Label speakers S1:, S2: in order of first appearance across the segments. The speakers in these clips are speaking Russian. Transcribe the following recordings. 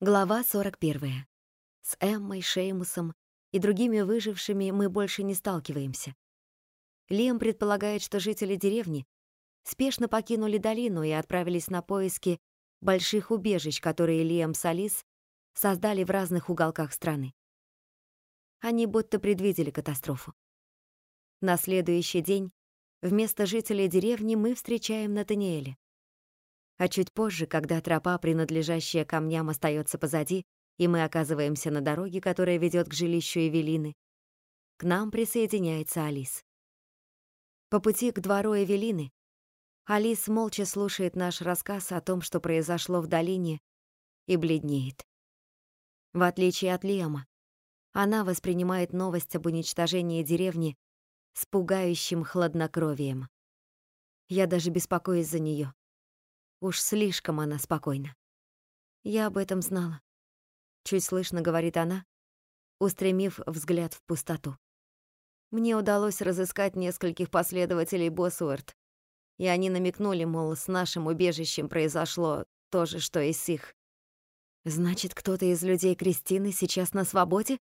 S1: Глава 41. С Эммой, Шеймусом и другими выжившими мы больше не сталкиваемся. Лиам предполагает, что жители деревни спешно покинули долину и отправились на поиски больших убежищ, которые Лиам с Алис создали в разных уголках страны. Они будто предвидели катастрофу. На следующий день вместо жителей деревни мы встречаем Натаниэля. А чуть позже, когда тропа, принадлежащая камням, остается позади, и мы оказываемся на дороге, которая ведет к жилищу Эвелины, к нам присоединяется Алис. По пути к двору Эвелины Алис молча слушает наш рассказ о том, что произошло в долине, и бледнеет. В отличие от Лиама, она воспринимает новость об уничтожении деревни с пугающим хладнокровием. Я даже беспокоюсь за нее. Уж слишком она спокойна. Я об этом знала. Чуть слышно говорит она, устремив взгляд в пустоту. Мне удалось разыскать нескольких последователей Босуэрт, и они намекнули, мол, с нашим убежищем произошло то же, что и с их. Значит, кто-то из людей Кристины сейчас на свободе?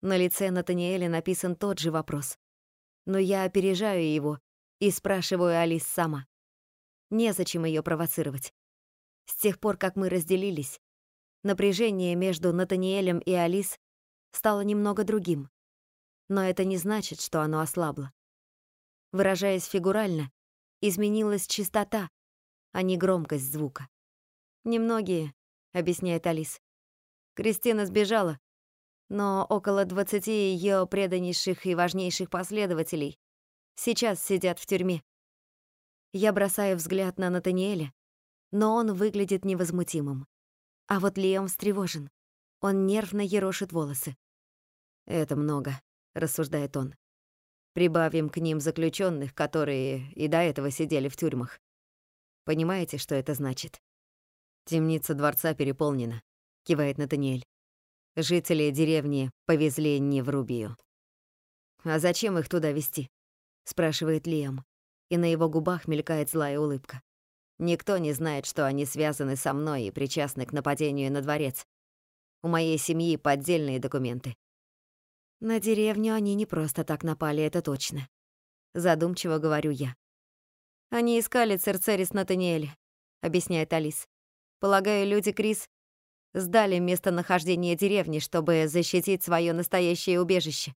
S1: На лице Натаниэля написан тот же вопрос. Но я опережаю его и спрашиваю Алис сама. Незачем ее провоцировать. С тех пор, как мы разделились, напряжение между Натаниэлем и Алис стало немного другим. Но это не значит, что оно ослабло. Выражаясь фигурально, изменилась частота, а не громкость звука. «Немногие», — объясняет Алис. Кристина сбежала, но около двадцати ее преданнейших и важнейших последователей сейчас сидят в тюрьме. Я бросаю взгляд на Натаниэля, но он выглядит невозмутимым. А вот Лиам встревожен. Он нервно ерошит волосы. «Это много», — рассуждает он. «Прибавим к ним заключенных, которые и до этого сидели в тюрьмах. Понимаете, что это значит?» «Темница дворца переполнена», — кивает Натаниэль. «Жители деревни повезли не в Рубию». «А зачем их туда везти?» — спрашивает Лиам и на его губах мелькает злая улыбка. Никто не знает, что они связаны со мной и причастны к нападению на дворец. У моей семьи поддельные документы. На деревню они не просто так напали, это точно. Задумчиво говорю я. Они искали Церцерис Натаниэля, объясняет Алис. Полагаю, люди Крис сдали местонахождение деревни, чтобы защитить свое настоящее убежище.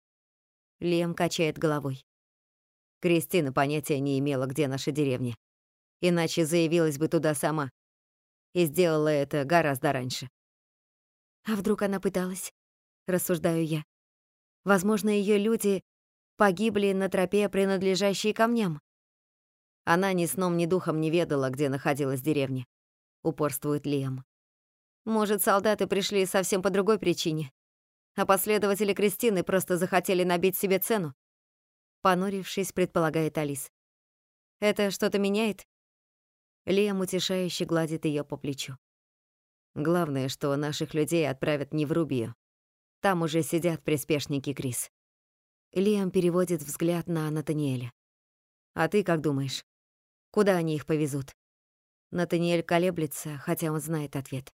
S1: Лем качает головой. Кристина понятия не имела, где наша деревня. Иначе заявилась бы туда сама. И сделала это гораздо раньше. А вдруг она пыталась? Рассуждаю я. Возможно, ее люди погибли на тропе, принадлежащей камням. Она ни сном, ни духом не ведала, где находилась деревня. Упорствует Лиам. Может, солдаты пришли совсем по другой причине, а последователи Кристины просто захотели набить себе цену понурившись, предполагает Алис. Это что-то меняет? Лиам утешающе гладит ее по плечу. Главное, что наших людей отправят не в Рубию. Там уже сидят приспешники Крис. Лиам переводит взгляд на Натаниэля. А ты как думаешь, куда они их повезут? Натаниэль колеблется, хотя он знает ответ.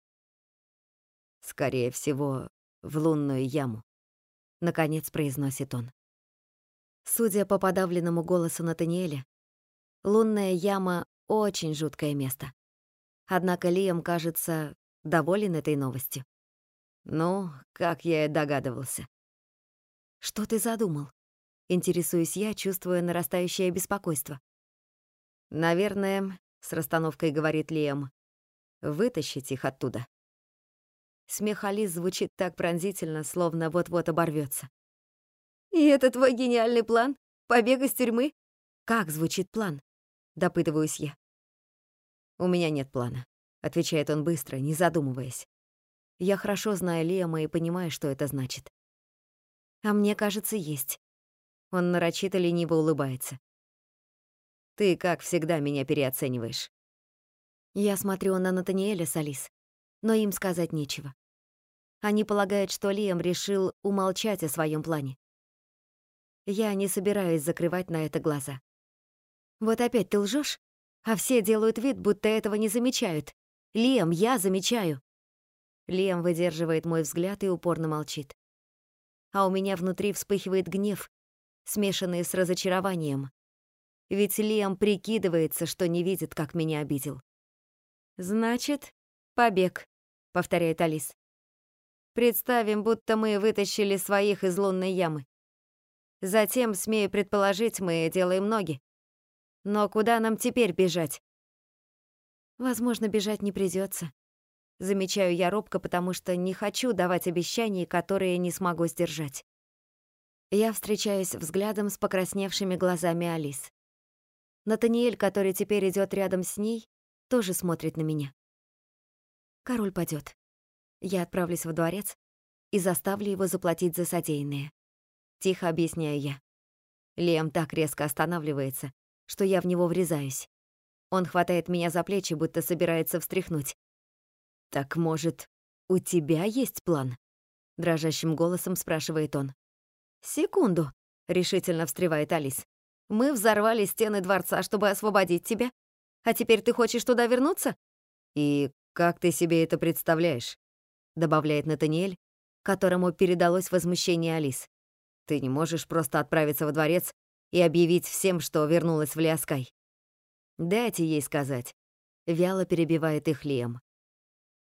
S1: Скорее всего, в лунную яму, наконец произносит он. Судя по подавленному голосу Натаниэля, лунная яма — очень жуткое место. Однако Лиам, кажется, доволен этой новостью. Ну, как я и догадывался. Что ты задумал? Интересуюсь я, чувствуя нарастающее беспокойство. Наверное, с расстановкой говорит Лиам, вытащить их оттуда. Смех Алис звучит так пронзительно, словно вот-вот оборвется. «И это твой гениальный план? Побег из тюрьмы?» «Как звучит план?» — допытываюсь я. «У меня нет плана», — отвечает он быстро, не задумываясь. Я хорошо знаю Лиама и понимаю, что это значит. А мне кажется, есть. Он нарочито лениво улыбается. Ты, как всегда, меня переоцениваешь. Я смотрю на Натаниэля с Алис, но им сказать нечего. Они полагают, что Лиам решил умолчать о своем плане. Я не собираюсь закрывать на это глаза. Вот опять ты лжешь, а все делают вид, будто этого не замечают. Лем, я замечаю. Лиам выдерживает мой взгляд и упорно молчит. А у меня внутри вспыхивает гнев, смешанный с разочарованием. Ведь Лиам прикидывается, что не видит, как меня обидел. «Значит, побег», — повторяет Алис. «Представим, будто мы вытащили своих из лунной ямы. Затем, смею предположить, мы делаем ноги. Но куда нам теперь бежать?» «Возможно, бежать не придется. Замечаю я робко, потому что не хочу давать обещаний, которые не смогу сдержать. Я встречаюсь взглядом с покрасневшими глазами Алис. Натаниэль, который теперь идет рядом с ней, тоже смотрит на меня. Король падет. Я отправлюсь во дворец и заставлю его заплатить за содеянное. Тихо объясняю я. Лем так резко останавливается, что я в него врезаюсь. Он хватает меня за плечи, будто собирается встряхнуть. «Так, может, у тебя есть план?» Дрожащим голосом спрашивает он. «Секунду», — решительно встревает Алис. «Мы взорвали стены дворца, чтобы освободить тебя. А теперь ты хочешь туда вернуться?» «И как ты себе это представляешь?» добавляет Натаниэль, которому передалось возмущение Алис. «Ты не можешь просто отправиться во дворец и объявить всем, что вернулась в Лиаскай. Дайте ей сказать». Вяло перебивает их Лиам.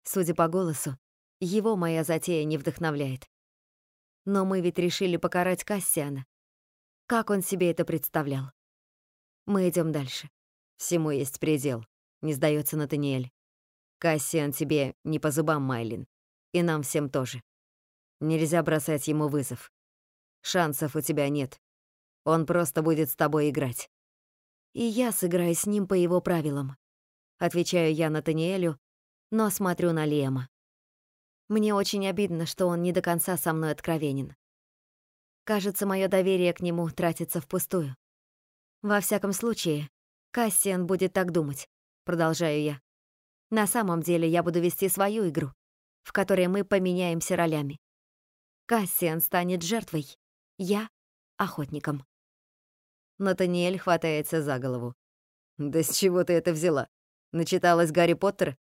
S1: Судя по голосу, его моя затея не вдохновляет. Но мы ведь решили покарать Кассиана. Как он себе это представлял? Мы идем дальше. Всему есть предел, не сдается Натаниэль. Кассиан тебе не по зубам, Майлин. И нам всем тоже. Нельзя бросать ему вызов. Шансов у тебя нет. Он просто будет с тобой играть. И я сыграю с ним по его правилам. Отвечаю я Натаниэлю, но смотрю на Лема. Мне очень обидно, что он не до конца со мной откровенен. Кажется, мое доверие к нему тратится впустую. Во всяком случае, Кассиан будет так думать, продолжаю я. На самом деле я буду вести свою игру, в которой мы поменяемся ролями. Кассиан станет жертвой, я — охотником. Натаниэль хватается за голову. «Да с чего ты это взяла? Начиталась Гарри Поттера?»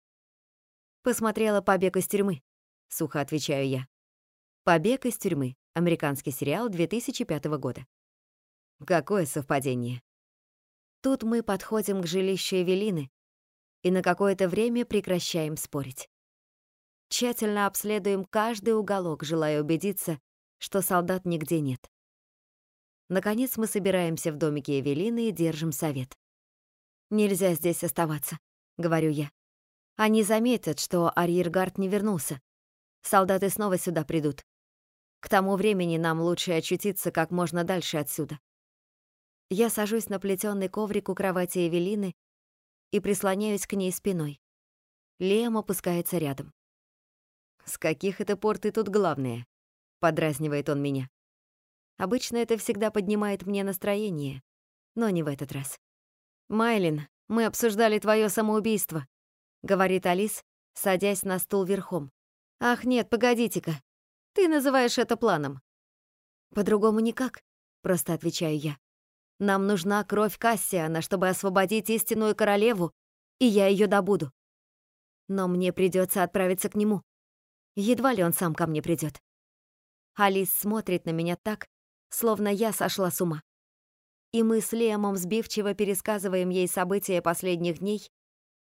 S1: «Посмотрела «Побег из тюрьмы», — сухо отвечаю я. «Побег из тюрьмы» — американский сериал 2005 года. Какое совпадение. Тут мы подходим к жилищу Эвелины и на какое-то время прекращаем спорить. Тщательно обследуем каждый уголок, желая убедиться, что солдат нигде нет. Наконец мы собираемся в домике Эвелины и держим совет. «Нельзя здесь оставаться», — говорю я. «Они заметят, что арьергард не вернулся. Солдаты снова сюда придут. К тому времени нам лучше очутиться как можно дальше отсюда. Я сажусь на плетёный коврик у кровати Эвелины и прислоняюсь к ней спиной. Лем опускается рядом. «С каких это пор ты тут главная?» — подразнивает он меня. Обычно это всегда поднимает мне настроение, но не в этот раз. «Майлин, мы обсуждали твое самоубийство», — говорит Алис, садясь на стул верхом. «Ах, нет, погодите-ка. Ты называешь это планом». «По-другому никак», — просто отвечаю я. Нам нужна кровь Кассиана, чтобы освободить истинную королеву, и я ее добуду. Но мне придется отправиться к нему. Едва ли он сам ко мне придет. Алис смотрит на меня так, словно я сошла с ума. И мы с Лемом сбивчиво пересказываем ей события последних дней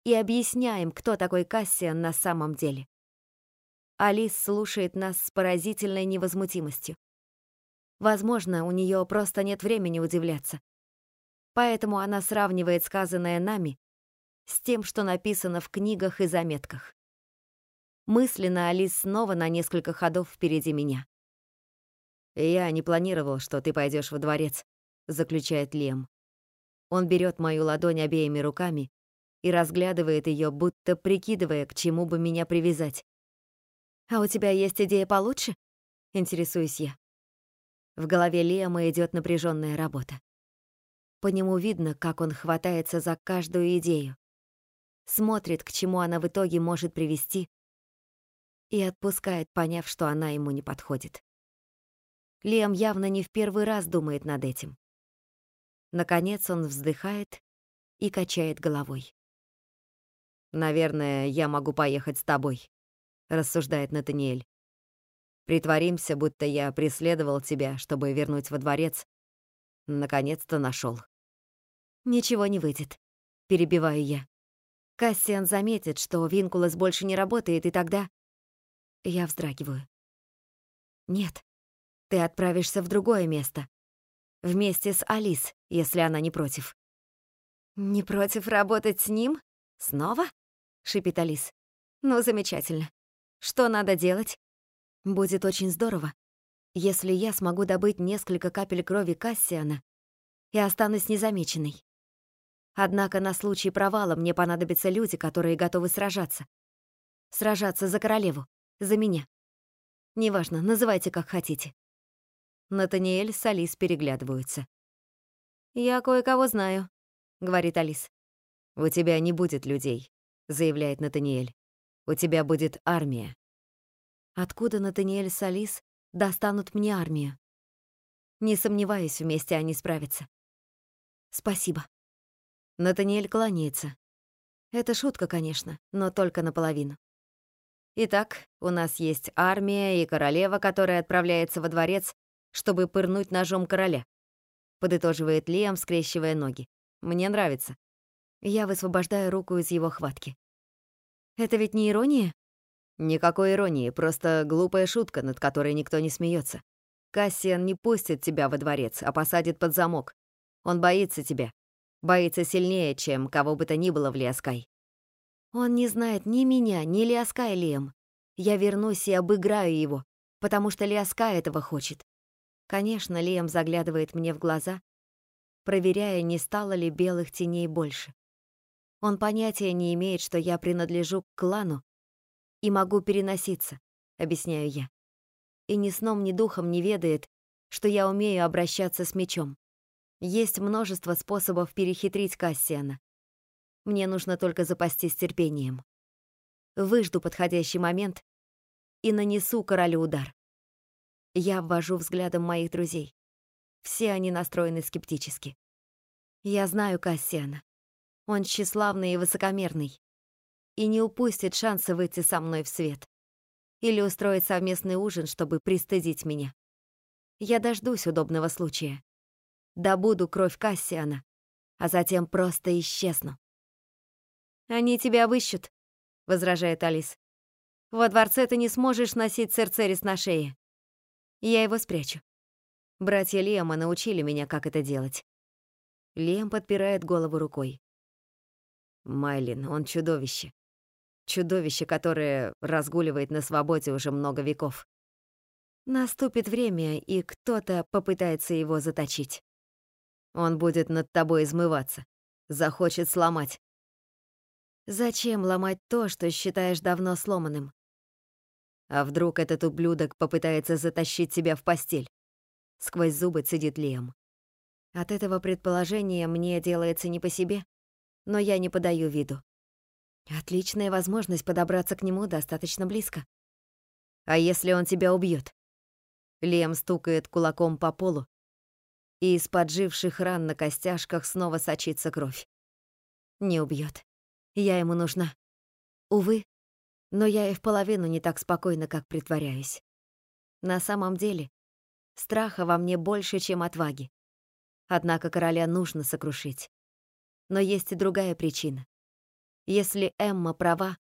S1: и объясняем, кто такой Кассиан на самом деле. Алис слушает нас с поразительной невозмутимостью. Возможно, у нее просто нет времени удивляться. Поэтому она сравнивает сказанное нами с тем, что написано в книгах и заметках. Мысленно Алис снова на несколько ходов впереди меня. «Я не планировал, что ты пойдешь во дворец», — заключает Лем. Он берет мою ладонь обеими руками и разглядывает ее, будто прикидывая, к чему бы меня привязать. «А у тебя есть идея получше?» — интересуюсь я. В голове Лиама идет напряженная работа. По нему видно, как он хватается за каждую идею, смотрит, к чему она в итоге может привести, и отпускает, поняв, что она ему не подходит. Лиам явно не в первый раз думает над этим. Наконец он вздыхает и качает головой. «Наверное, я могу поехать с тобой», — рассуждает Натаниэль. «Притворимся, будто я преследовал тебя, чтобы вернуть во дворец. Наконец-то нашел. «Ничего не выйдет», — перебиваю я. Кассиан заметит, что Винкулас больше не работает, и тогда... Я вздрагиваю. «Нет, ты отправишься в другое место. Вместе с Алис, если она не против». «Не против работать с ним? Снова?» — шипит Алис. «Ну, замечательно. Что надо делать?» «Будет очень здорово, если я смогу добыть несколько капель крови Кассиана и останусь незамеченной. Однако на случай провала мне понадобятся люди, которые готовы сражаться. Сражаться за королеву, за меня. Неважно, называйте как хотите. Натаниэль с Алис переглядываются. «Я кое-кого знаю», — говорит Алис. «У тебя не будет людей», — заявляет Натаниэль. «У тебя будет армия». Откуда Натаниэль с Алис достанут мне армию? Не сомневаюсь, вместе они справятся. Спасибо. Натаниэль кланяется. Это шутка, конечно, но только наполовину. Итак, у нас есть армия и королева, которая отправляется во дворец, чтобы пырнуть ножом короля. Подытоживает Лиам, скрещивая ноги. Мне нравится. Я высвобождаю руку из его хватки. Это ведь не ирония? Никакой иронии, просто глупая шутка, над которой никто не смеется. Кассиан не пустит тебя во дворец, а посадит под замок. Он боится тебя, Боится сильнее, чем кого бы то ни было в Лиаскай. Он не знает ни меня, ни Лиаскай Лиэм. Я вернусь и обыграю его, потому что Лиаскай этого хочет. Конечно, Лиэм заглядывает мне в глаза, проверяя, не стало ли белых теней больше. Он понятия не имеет, что я принадлежу к клану и могу переноситься, объясняю я. И ни сном, ни духом не ведает, что я умею обращаться с мечом. Есть множество способов перехитрить Кассиана. Мне нужно только запастись терпением. Выжду подходящий момент и нанесу королю удар. Я ввожу взглядом моих друзей. Все они настроены скептически. Я знаю Кассиана. Он тщеславный и высокомерный. И не упустит шанса выйти со мной в свет. Или устроить совместный ужин, чтобы пристыдить меня. Я дождусь удобного случая добуду кровь Кассиана, а затем просто исчезну. «Они тебя выщут», — возражает Алис. «Во дворце ты не сможешь носить Церцерис на шее. Я его спрячу. Братья Лиама научили меня, как это делать». Лиам подпирает голову рукой. Майлин, он чудовище. Чудовище, которое разгуливает на свободе уже много веков. Наступит время, и кто-то попытается его заточить. Он будет над тобой измываться, захочет сломать. Зачем ломать то, что считаешь давно сломанным? А вдруг этот ублюдок попытается затащить тебя в постель? Сквозь зубы цедит Лиам. От этого предположения мне делается не по себе, но я не подаю виду. Отличная возможность подобраться к нему достаточно близко. А если он тебя убьет? Лем стукает кулаком по полу, и из подживших ран на костяшках снова сочится кровь. Не убьет. Я ему нужна. Увы, но я и в половину не так спокойна, как притворяюсь. На самом деле, страха во мне больше, чем отваги. Однако короля нужно сокрушить. Но есть и другая причина. Если Эмма права,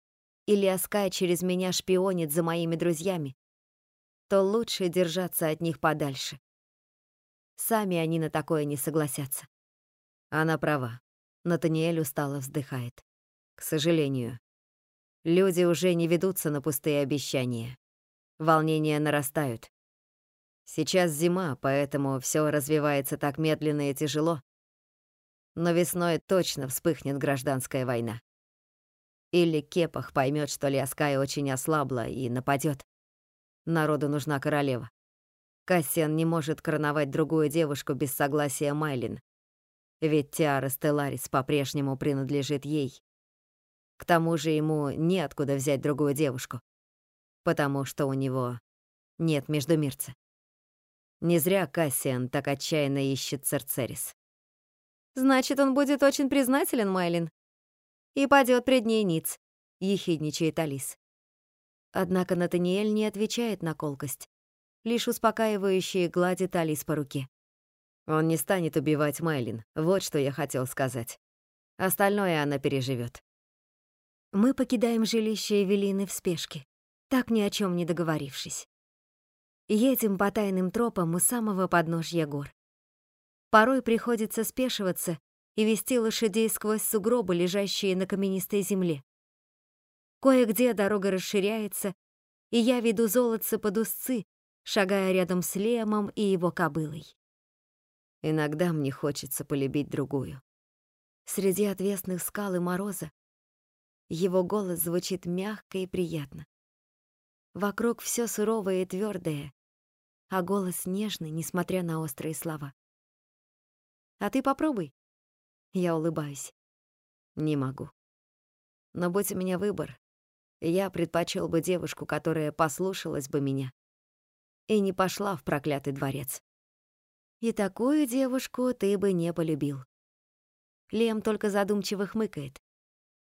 S1: или Аскай через меня шпионит за моими друзьями, то лучше держаться от них подальше. Сами они на такое не согласятся. Она права. Натаниэль устало вздыхает. К сожалению, люди уже не ведутся на пустые обещания. Волнения нарастают. Сейчас зима, поэтому все развивается так медленно и тяжело. Но весной точно вспыхнет гражданская война. Или Кепах поймет, что Ляская очень ослабла и нападет. Народу нужна королева. Кассиан не может короновать другую девушку без согласия Майлин. Ведь Тиара Стелларис по-прежнему принадлежит ей. К тому же ему неоткуда взять другую девушку, потому что у него нет междумирца. Не зря Кассиан так отчаянно ищет Церцерис. «Значит, он будет очень признателен, Майлин, и падет пред ней ниц», — ехидничает Алис. Однако Натаниэль не отвечает на колкость, лишь успокаивающие гладит Алис по руке.
S2: Он не станет убивать Майлин, вот что я хотел сказать. Остальное она переживет.
S1: Мы покидаем жилище Эвелины в спешке, так ни о чем не договорившись. Едем по тайным тропам у самого подножья гор. Порой приходится спешиваться и вести лошадей сквозь сугробы, лежащие на каменистой земле. Кое-где дорога расширяется, и я веду золотца под узцы, шагая рядом с Лемом и его кобылой.
S2: Иногда мне хочется полюбить другую.
S1: Среди отвесных скал и мороза его голос звучит мягко и приятно. Вокруг все суровое и твердое, а голос нежный, несмотря на острые слова. «А ты попробуй». Я улыбаюсь.
S2: «Не могу. Но будь у меня выбор, я предпочел бы девушку, которая послушалась бы меня и не пошла в проклятый дворец.
S1: И такую девушку ты бы не полюбил. Лем только задумчиво хмыкает.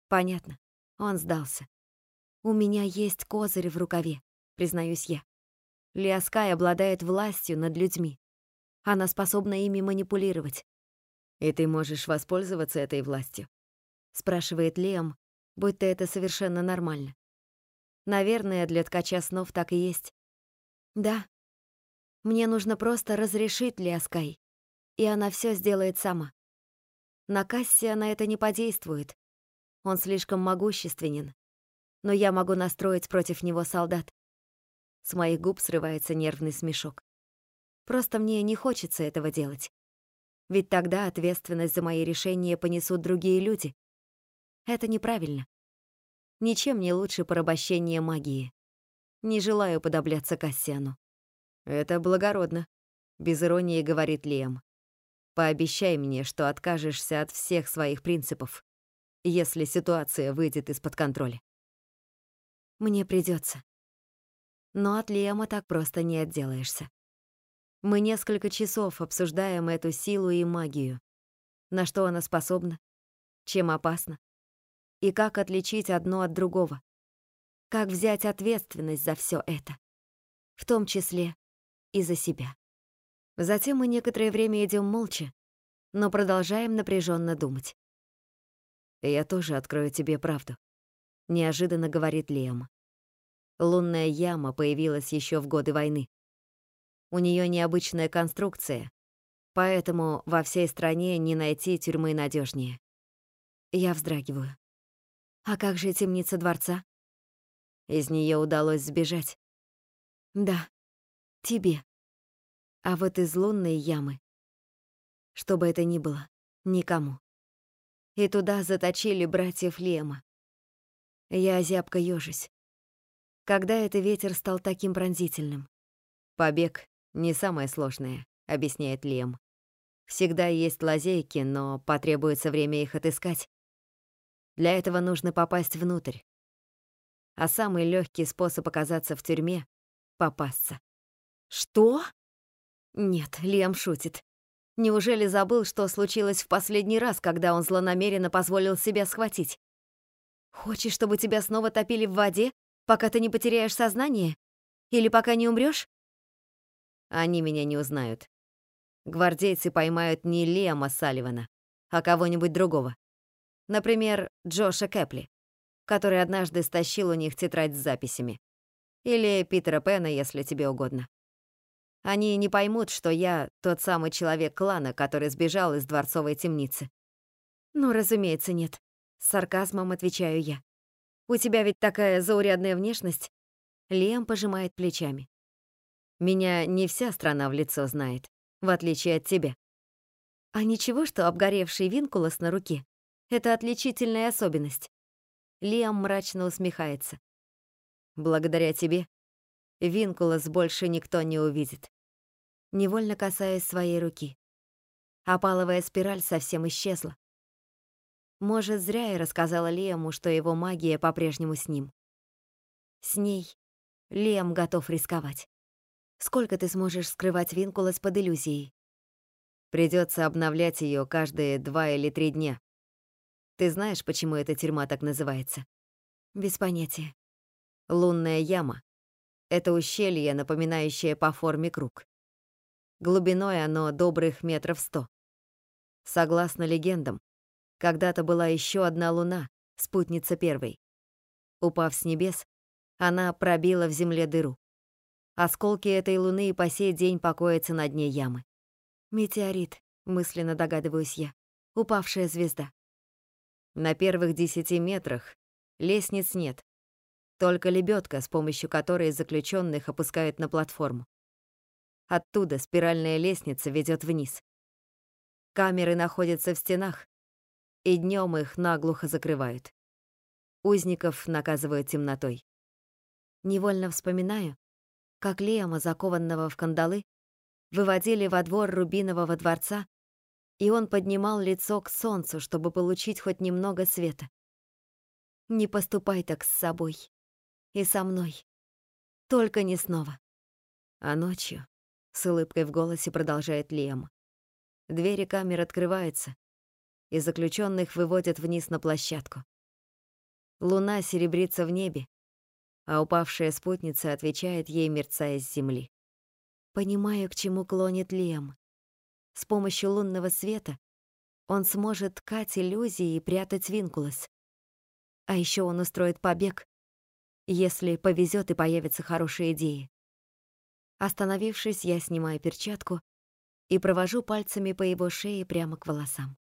S1: Понятно, он сдался. У меня есть козырь в рукаве, признаюсь я. Лиаскай обладает властью над людьми. Она способна ими манипулировать.
S2: «И ты можешь воспользоваться этой властью?»
S1: — спрашивает Лем, будто это совершенно нормально. Наверное, для ткача снов так и есть. Да. Мне нужно просто разрешить Лиаскай, и она все сделает сама. На Кассе она это не подействует. Он слишком могущественен. Но я могу настроить против него солдат. С моих губ срывается нервный смешок. Просто мне не хочется этого делать. Ведь тогда ответственность за мои решения понесут другие люди. Это неправильно. Ничем не лучше порабощения магии. Не желаю подобляться Кассиану.
S2: Это благородно, без иронии говорит Лем. Пообещай мне, что откажешься от всех своих принципов, если ситуация выйдет из-под контроля.
S1: Мне придется. Но от Лема так просто не отделаешься. Мы несколько часов обсуждаем эту силу и магию. На что она способна, чем опасна, и как отличить одно от другого. Как взять ответственность за все это, в том числе и за себя. Затем мы некоторое время идем молча, но продолжаем напряженно думать.
S2: «Я тоже открою тебе правду», — неожиданно говорит Лем.
S1: Лунная яма появилась еще в годы войны. У нее необычная конструкция, поэтому во всей стране не найти тюрьмы надежнее. Я вздрагиваю. А как же темница дворца? Из нее удалось сбежать. Да, тебе. А вот из лунной ямы, что бы это ни было, никому. И туда заточили братьев Лема. Я зябко ёжусь. Когда это ветер стал таким пронзительным?
S2: Побег не самое сложное, объясняет Лем. Всегда есть лазейки, но потребуется время их отыскать. Для этого нужно попасть внутрь. А самый легкий способ оказаться в тюрьме — попасться.
S1: Что? Нет, Лем шутит. Неужели забыл, что случилось в последний раз, когда он злонамеренно позволил себя схватить? Хочешь, чтобы тебя снова топили в воде, пока ты не потеряешь сознание? Или пока не умрёшь?
S2: Они меня не узнают. Гвардейцы поймают не Лема Салливана, а кого-нибудь другого. Например, Джоша Кэпли, который однажды стащил у них тетрадь с записями. Или Питера Пена, если тебе угодно. Они не поймут, что я тот самый человек клана, который сбежал из дворцовой темницы.
S1: Ну, разумеется, нет. С сарказмом отвечаю я. У тебя ведь такая заурядная внешность. Лем пожимает плечами.
S2: Меня не вся страна в лицо знает, в отличие от тебя.
S1: А ничего, что обгоревший винкулос на руке это отличительная особенность. Лиам мрачно усмехается.
S2: Благодаря тебе Винкулос больше никто не увидит.
S1: Невольно касаясь своей руки. Опаловая спираль совсем исчезла. Может, зря я рассказала Лиаму, что его магия по-прежнему с ним. С ней Лиам готов рисковать. Сколько ты сможешь скрывать Винкулос под иллюзией?
S2: Придется обновлять ее каждые два или три дня. Ты знаешь, почему эта тюрьма так называется?
S1: Без понятия.
S2: Лунная яма — это ущелье, напоминающее по форме круг. Глубиной оно добрых метров сто. Согласно легендам, когда-то была еще одна луна, спутница первой. Упав с небес, она пробила в земле дыру. Осколки этой луны и по сей день покоятся на дне ямы.
S1: Метеорит, мысленно догадываюсь я. Упавшая звезда.
S2: На первых десяти метрах лестниц нет. Только лебедка, с помощью которой заключенных опускают на платформу. Оттуда спиральная лестница ведет вниз. Камеры находятся в стенах, и днем их наглухо закрывают. Узников наказывают темнотой.
S1: Невольно вспоминаю, как Лиама, закованного в кандалы, выводили во двор Рубинового дворца, и он поднимал лицо к солнцу, чтобы получить хоть немного света. Не поступай так с собой и со мной. Только не снова.
S2: А ночью, с улыбкой в голосе продолжает Лиам, двери камер открываются, и заключенных выводят вниз на площадку. Луна серебрится в небе, а упавшая спутница отвечает ей, мерцая с земли.
S1: Понимаю, к чему клонит Лем. С помощью лунного света он сможет ткать иллюзии и прятать Винкулос. А еще он устроит побег, если повезет и появятся хорошие идеи. Остановившись, я снимаю перчатку и провожу пальцами по его шее прямо к волосам.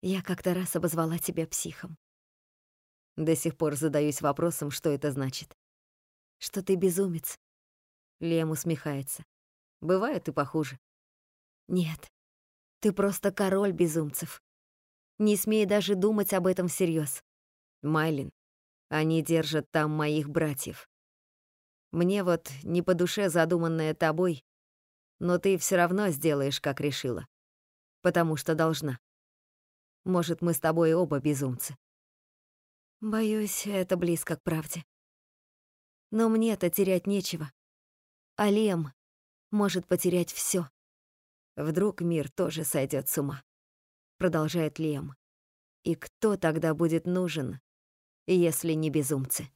S1: Я как-то раз обозвала тебя психом.
S2: До сих пор задаюсь вопросом, что это значит.
S1: Что ты безумец.
S2: Лем усмехается. Бывает и похуже.
S1: Нет, ты просто король безумцев. Не смей даже думать об этом всерьез.
S2: Майлин, они держат там моих братьев. Мне вот не по душе задуманное тобой, но ты все равно сделаешь, как решила. Потому что должна. Может, мы с тобой оба безумцы.
S1: Боюсь, это близко к правде. Но мне-то терять нечего. А Лем может потерять все.
S2: Вдруг мир тоже сойдет с ума, продолжает Лем. И кто тогда будет нужен, если не безумцы?